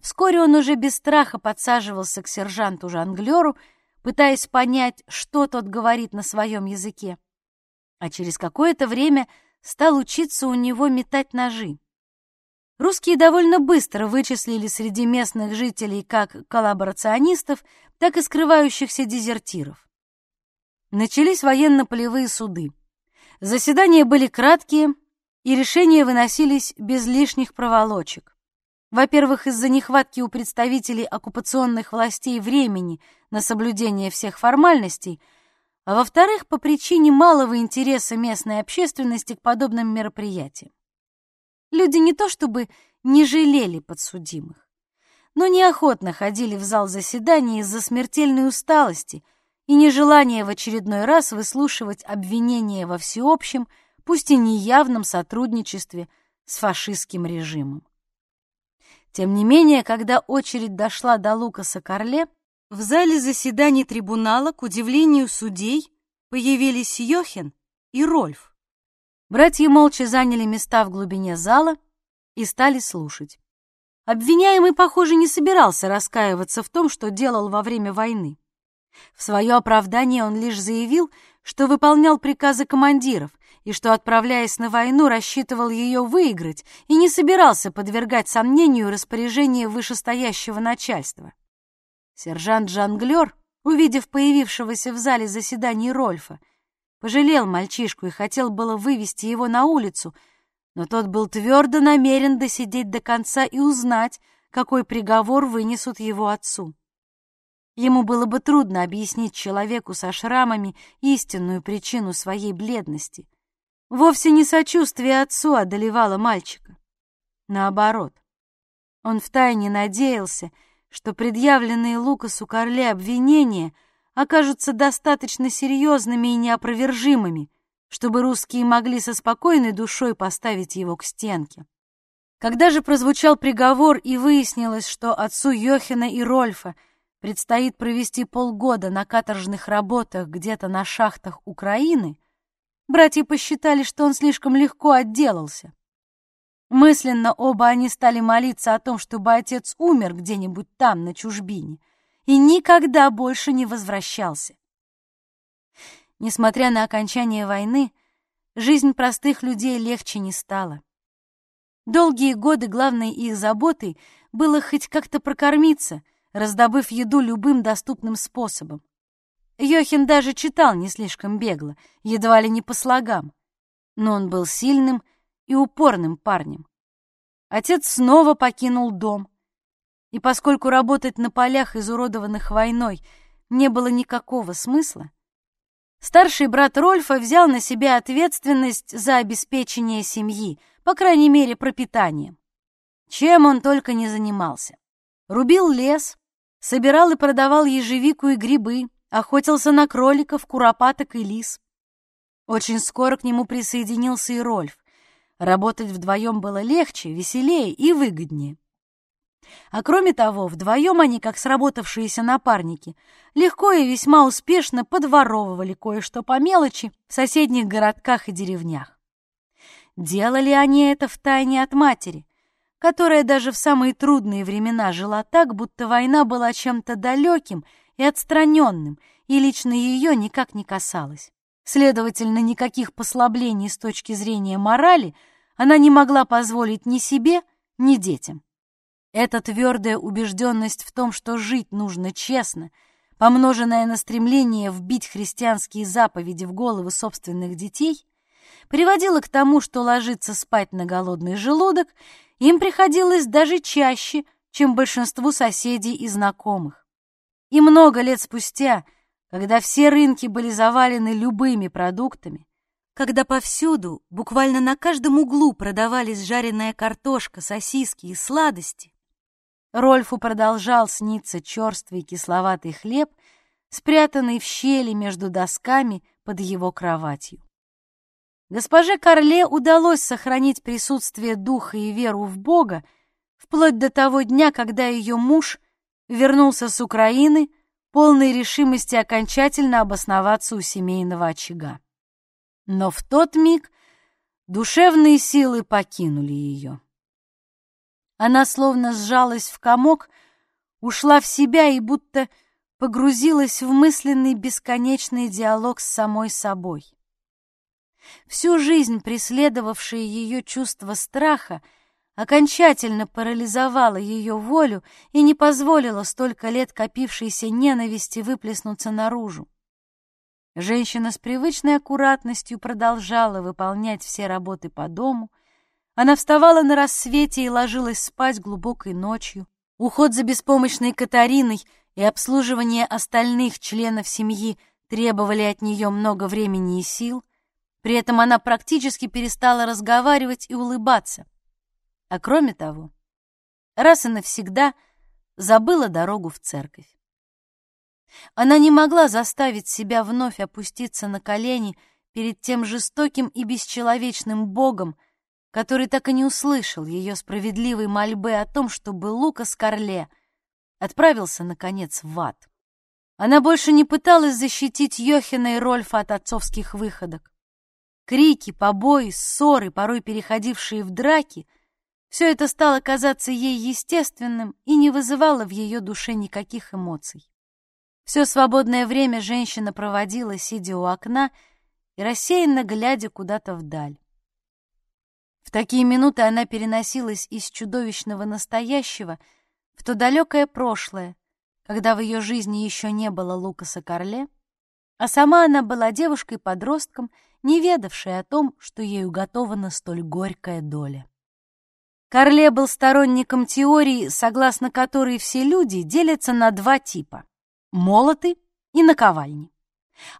Speaker 1: Вскоре он уже без страха подсаживался к сержанту-жонглеру, пытаясь понять, что тот говорит на своем языке. А через какое-то время стал учиться у него метать ножи. Русские довольно быстро вычислили среди местных жителей как коллаборационистов, так и скрывающихся дезертиров. Начались военно-полевые суды. Заседания были краткие, и решения выносились без лишних проволочек. Во-первых, из-за нехватки у представителей оккупационных властей времени на соблюдение всех формальностей, а во-вторых, по причине малого интереса местной общественности к подобным мероприятиям. Люди не то чтобы не жалели подсудимых, но неохотно ходили в зал заседаний из-за смертельной усталости и нежелания в очередной раз выслушивать обвинения во всеобщем, пусть и неявном сотрудничестве с фашистским режимом. Тем не менее, когда очередь дошла до Лукаса Карле, в зале заседаний трибунала, к удивлению судей, появились Йохен и Рольф. Братья молча заняли места в глубине зала и стали слушать. Обвиняемый, похоже, не собирался раскаиваться в том, что делал во время войны. В свое оправдание он лишь заявил, что выполнял приказы командиров и что, отправляясь на войну, рассчитывал ее выиграть и не собирался подвергать сомнению распоряжение вышестоящего начальства. Сержант-жонглер, увидев появившегося в зале заседаний Рольфа, пожалел мальчишку и хотел было вывести его на улицу, но тот был твердо намерен досидеть до конца и узнать, какой приговор вынесут его отцу. Ему было бы трудно объяснить человеку со шрамами истинную причину своей бледности. Вовсе не сочувствие отцу одолевало мальчика. Наоборот, он втайне надеялся, что предъявленные Лукасу Корле обвинения окажутся достаточно серьезными и неопровержимыми, чтобы русские могли со спокойной душой поставить его к стенке. Когда же прозвучал приговор и выяснилось, что отцу Йохина и Рольфа предстоит провести полгода на каторжных работах где-то на шахтах Украины, братья посчитали, что он слишком легко отделался. Мысленно оба они стали молиться о том, чтобы отец умер где-нибудь там, на чужбине, и никогда больше не возвращался. Несмотря на окончание войны, жизнь простых людей легче не стала. Долгие годы главной их заботой было хоть как-то прокормиться — раздобыв еду любым доступным способом. Йохин даже читал не слишком бегло, едва ли не по слогам, но он был сильным и упорным парнем. Отец снова покинул дом, и поскольку работать на полях, изуродованных войной, не было никакого смысла, старший брат Рольфа взял на себя ответственность за обеспечение семьи, по крайней мере, пропитанием. Чем он только не занимался. Рубил лес, собирал и продавал ежевику и грибы, охотился на кроликов, куропаток и лис. Очень скоро к нему присоединился и Рольф. Работать вдвоем было легче, веселее и выгоднее. А кроме того, вдвоем они, как сработавшиеся напарники, легко и весьма успешно подворовывали кое-что по мелочи в соседних городках и деревнях. Делали они это втайне от матери, которая даже в самые трудные времена жила так, будто война была чем-то далеким и отстраненным, и лично ее никак не касалась. Следовательно, никаких послаблений с точки зрения морали она не могла позволить ни себе, ни детям. Эта твердая убежденность в том, что жить нужно честно, помноженная на стремление вбить христианские заповеди в головы собственных детей, приводила к тому, что ложиться спать на голодный желудок им приходилось даже чаще, чем большинству соседей и знакомых. И много лет спустя, когда все рынки были завалены любыми продуктами, когда повсюду, буквально на каждом углу продавались жареная картошка, сосиски и сладости, Рольфу продолжал сниться черствый кисловатый хлеб, спрятанный в щели между досками под его кроватью. Госпоже Карле удалось сохранить присутствие духа и веру в Бога вплоть до того дня, когда ее муж вернулся с Украины, полной решимости окончательно обосноваться у семейного очага. Но в тот миг душевные силы покинули ее. Она словно сжалась в комок, ушла в себя и будто погрузилась в мысленный бесконечный диалог с самой собой. Всю жизнь преследовавшее ее чувство страха окончательно парализовало ее волю и не позволило столько лет копившейся ненависти выплеснуться наружу. Женщина с привычной аккуратностью продолжала выполнять все работы по дому. Она вставала на рассвете и ложилась спать глубокой ночью. Уход за беспомощной Катариной и обслуживание остальных членов семьи требовали от нее много времени и сил. При этом она практически перестала разговаривать и улыбаться. А кроме того, раз и навсегда забыла дорогу в церковь. Она не могла заставить себя вновь опуститься на колени перед тем жестоким и бесчеловечным Богом, который так и не услышал ее справедливой мольбы о том, чтобы Лукас Карле отправился, наконец, в ад. Она больше не пыталась защитить Йохина и Рольфа от отцовских выходок. Крики, побои, ссоры, порой переходившие в драки — все это стало казаться ей естественным и не вызывало в ее душе никаких эмоций. Все свободное время женщина проводила, сидя у окна и рассеянно глядя куда-то вдаль. В такие минуты она переносилась из чудовищного настоящего в то далекое прошлое, когда в ее жизни еще не было Лукаса Карле, а сама она была девушкой-подростком, не ведавшей о том, что ей уготована столь горькая доля. Карле был сторонником теории, согласно которой все люди делятся на два типа — молоты и наковальни.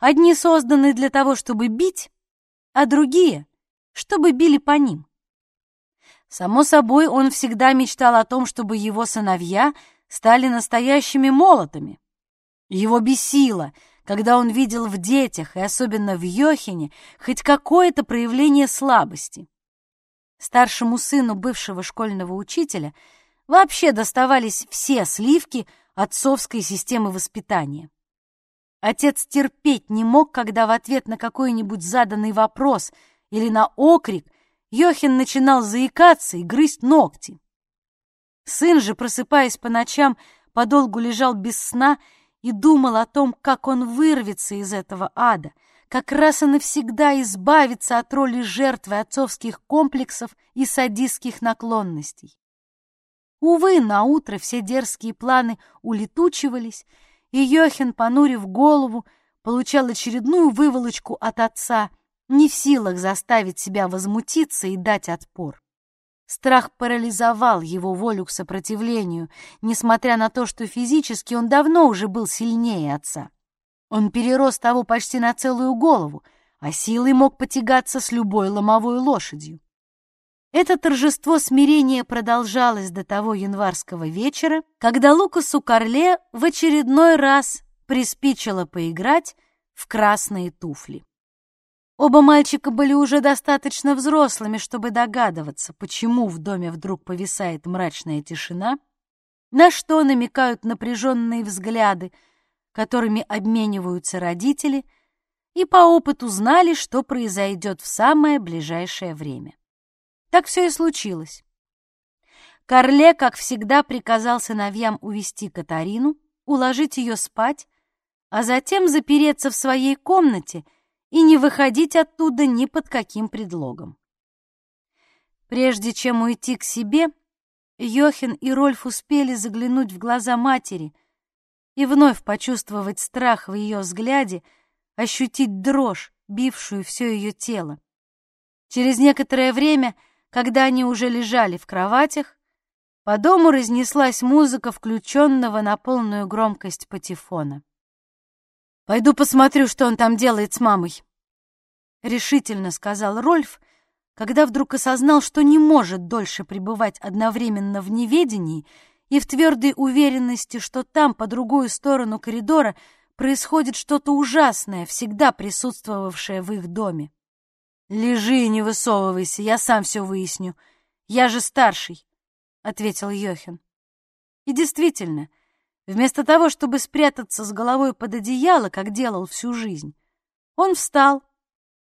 Speaker 1: Одни созданы для того, чтобы бить, а другие — чтобы били по ним. Само собой, он всегда мечтал о том, чтобы его сыновья стали настоящими молотами. Его бесило, когда он видел в детях, и особенно в Йохине, хоть какое-то проявление слабости. Старшему сыну бывшего школьного учителя вообще доставались все сливки отцовской системы воспитания. Отец терпеть не мог, когда в ответ на какой-нибудь заданный вопрос или на окрик Йохин начинал заикаться и грызть ногти. Сын же, просыпаясь по ночам, подолгу лежал без сна и думал о том, как он вырвется из этого ада — как раз и навсегда избавиться от роли жертвы отцовских комплексов и садистских наклонностей. Увы, на утро все дерзкие планы улетучивались, и Йохин, понурив голову, получал очередную выволочку от отца, не в силах заставить себя возмутиться и дать отпор. Страх парализовал его волю к сопротивлению, несмотря на то, что физически он давно уже был сильнее отца. Он перерос того почти на целую голову, а силой мог потягаться с любой ломовой лошадью. Это торжество смирения продолжалось до того январского вечера, когда Лукасу Карле в очередной раз приспичило поиграть в красные туфли. Оба мальчика были уже достаточно взрослыми, чтобы догадываться, почему в доме вдруг повисает мрачная тишина, на что намекают напряженные взгляды, которыми обмениваются родители, и по опыту знали, что произойдет в самое ближайшее время. Так все и случилось. Карле, как всегда, приказал сыновьям увести Катарину, уложить ее спать, а затем запереться в своей комнате и не выходить оттуда ни под каким предлогом. Прежде чем уйти к себе, Йохин и Рольф успели заглянуть в глаза матери — и вновь почувствовать страх в ее взгляде, ощутить дрожь, бившую все ее тело. Через некоторое время, когда они уже лежали в кроватях, по дому разнеслась музыка включенного на полную громкость патефона. «Пойду посмотрю, что он там делает с мамой», — решительно сказал Рольф, когда вдруг осознал, что не может дольше пребывать одновременно в неведении и в твердой уверенности, что там, по другую сторону коридора, происходит что-то ужасное, всегда присутствовавшее в их доме. «Лежи и не высовывайся, я сам все выясню. Я же старший», — ответил Йохин. И действительно, вместо того, чтобы спрятаться с головой под одеяло, как делал всю жизнь, он встал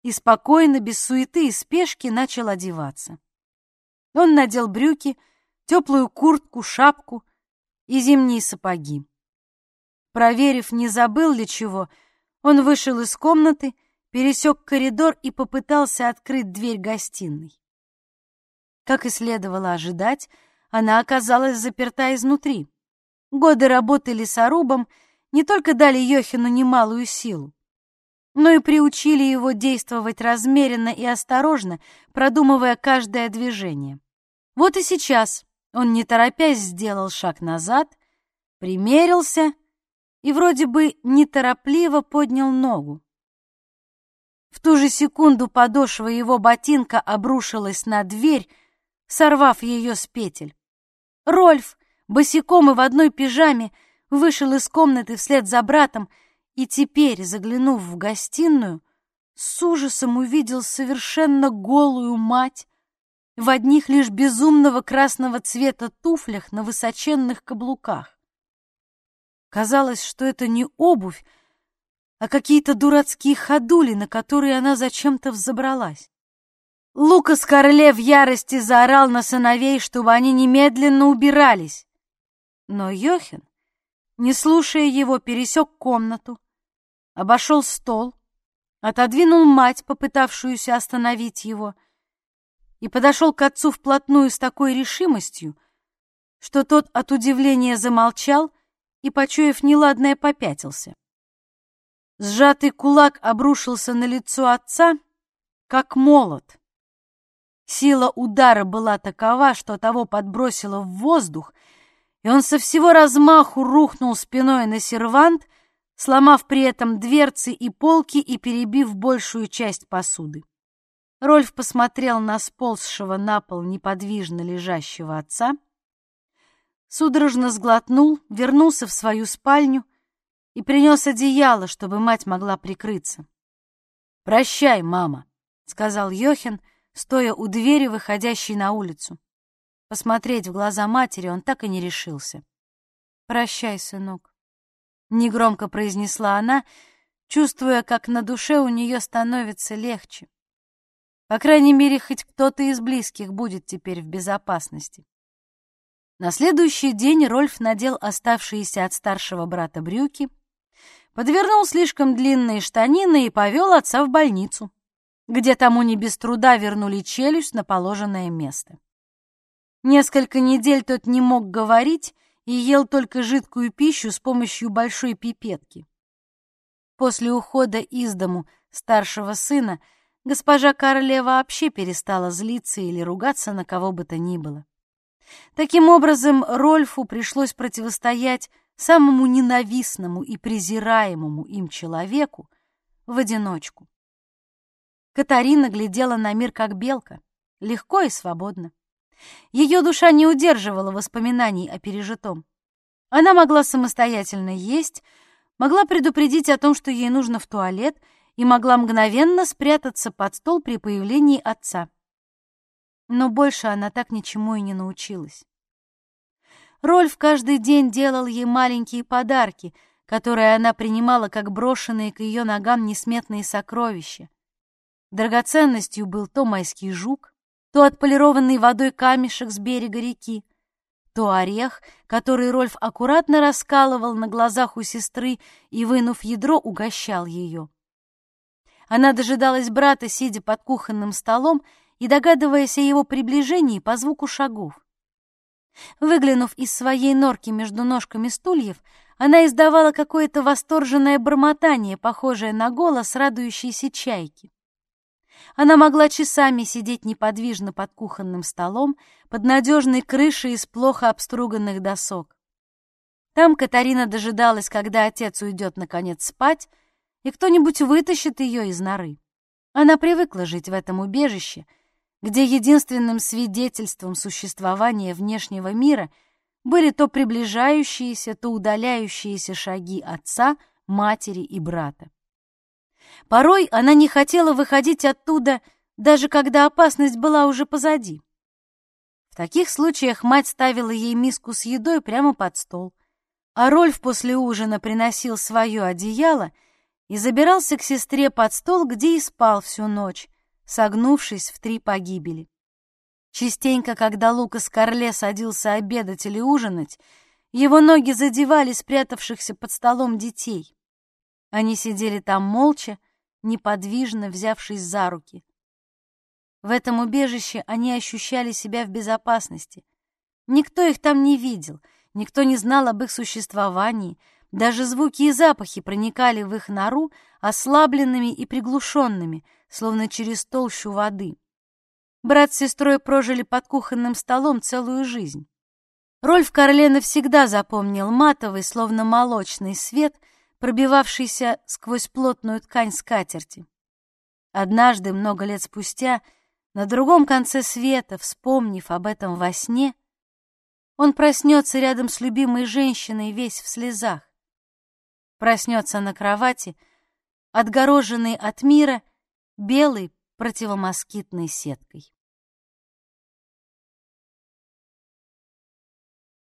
Speaker 1: и спокойно, без суеты и спешки, начал одеваться. Он надел брюки, теплую куртку, шапку и зимние сапоги. Проверив, не забыл ли чего, он вышел из комнаты, пересек коридор и попытался открыть дверь гостиной. Как и следовало ожидать, она оказалась заперта изнутри. Годы работы лесорубом не только дали Йохину немалую силу, но и приучили его действовать размеренно и осторожно, продумывая каждое движение. Вот и сейчас он, не торопясь, сделал шаг назад, примерился и вроде бы неторопливо поднял ногу. В ту же секунду подошва его ботинка обрушилась на дверь, сорвав ее с петель. Рольф, босиком и в одной пижаме, вышел из комнаты вслед за братом и теперь, заглянув в гостиную, с ужасом увидел совершенно голую мать в одних лишь безумного красного цвета туфлях на высоченных каблуках. Казалось, что это не обувь, а какие-то дурацкие ходули, на которые она зачем-то взобралась. Лукас Корле в ярости заорал на сыновей, чтобы они немедленно убирались. Но Йохин, не слушая его, пересек комнату, обошел стол, отодвинул мать, попытавшуюся остановить его, и подошел к отцу вплотную с такой решимостью, что тот от удивления замолчал и, почуяв неладное, попятился. Сжатый кулак обрушился на лицо отца, как молот — Сила удара была такова, что того подбросило в воздух, и он со всего размаху рухнул спиной на сервант, сломав при этом дверцы и полки и перебив большую часть посуды. Рольф посмотрел на сползшего на пол неподвижно лежащего отца, судорожно сглотнул, вернулся в свою спальню и принес одеяло, чтобы мать могла прикрыться. «Прощай, мама», — сказал Йохин, — стоя у двери, выходящей на улицу. Посмотреть в глаза матери он так и не решился. «Прощай, сынок», — негромко произнесла она, чувствуя, как на душе у нее становится легче. По крайней мере, хоть кто-то из близких будет теперь в безопасности. На следующий день Рольф надел оставшиеся от старшего брата брюки, подвернул слишком длинные штанины и повел отца в больницу где тому не без труда вернули челюсть на положенное место. Несколько недель тот не мог говорить и ел только жидкую пищу с помощью большой пипетки. После ухода из дому старшего сына госпожа Карле вообще перестала злиться или ругаться на кого бы то ни было. Таким образом, Рольфу пришлось противостоять самому ненавистному и презираемому им человеку в одиночку. Катарина глядела на мир как белка, легко и свободно. Ее душа не удерживала воспоминаний о пережитом. Она могла самостоятельно есть, могла предупредить о том, что ей нужно в туалет, и могла мгновенно спрятаться под стол при появлении отца. Но больше она так ничему и не научилась. Рольф каждый день делал ей маленькие подарки, которые она принимала как брошенные к ее ногам несметные сокровища. Драгоценностью был то майский жук, то отполированный водой камешек с берега реки, то орех, который Рольф аккуратно раскалывал на глазах у сестры и, вынув ядро, угощал ее. Она дожидалась брата, сидя под кухонным столом и догадываясь о его приближении по звуку шагов. Выглянув из своей норки между ножками стульев, она издавала какое-то восторженное бормотание, похожее на голос радующейся чайки. Она могла часами сидеть неподвижно под кухонным столом, под надежной крышей из плохо обструганных досок. Там Катарина дожидалась, когда отец уйдет наконец спать, и кто-нибудь вытащит ее из норы. Она привыкла жить в этом убежище, где единственным свидетельством существования внешнего мира были то приближающиеся, то удаляющиеся шаги отца, матери и брата. Порой она не хотела выходить оттуда, даже когда опасность была уже позади. В таких случаях мать ставила ей миску с едой прямо под стол, а Рольф после ужина приносил свое одеяло и забирался к сестре под стол, где и спал всю ночь, согнувшись в три погибели. Частенько, когда Лукас Карле садился обедать или ужинать, его ноги задевали спрятавшихся под столом детей. Они сидели там молча, неподвижно взявшись за руки. В этом убежище они ощущали себя в безопасности. Никто их там не видел, никто не знал об их существовании, Даже звуки и запахи проникали в их нору ослабленными и приглушенными, словно через толщу воды. Брат с сестрой прожили под кухонным столом целую жизнь. Рольф Карле всегда запомнил матовый, словно молочный свет, пробивавшийся сквозь плотную ткань скатерти. Однажды, много лет спустя, на другом конце света, вспомнив об этом во сне, он проснется рядом с любимой женщиной весь в слезах. Проснется на кровати, отгороженный от мира белой противомоскитной сеткой.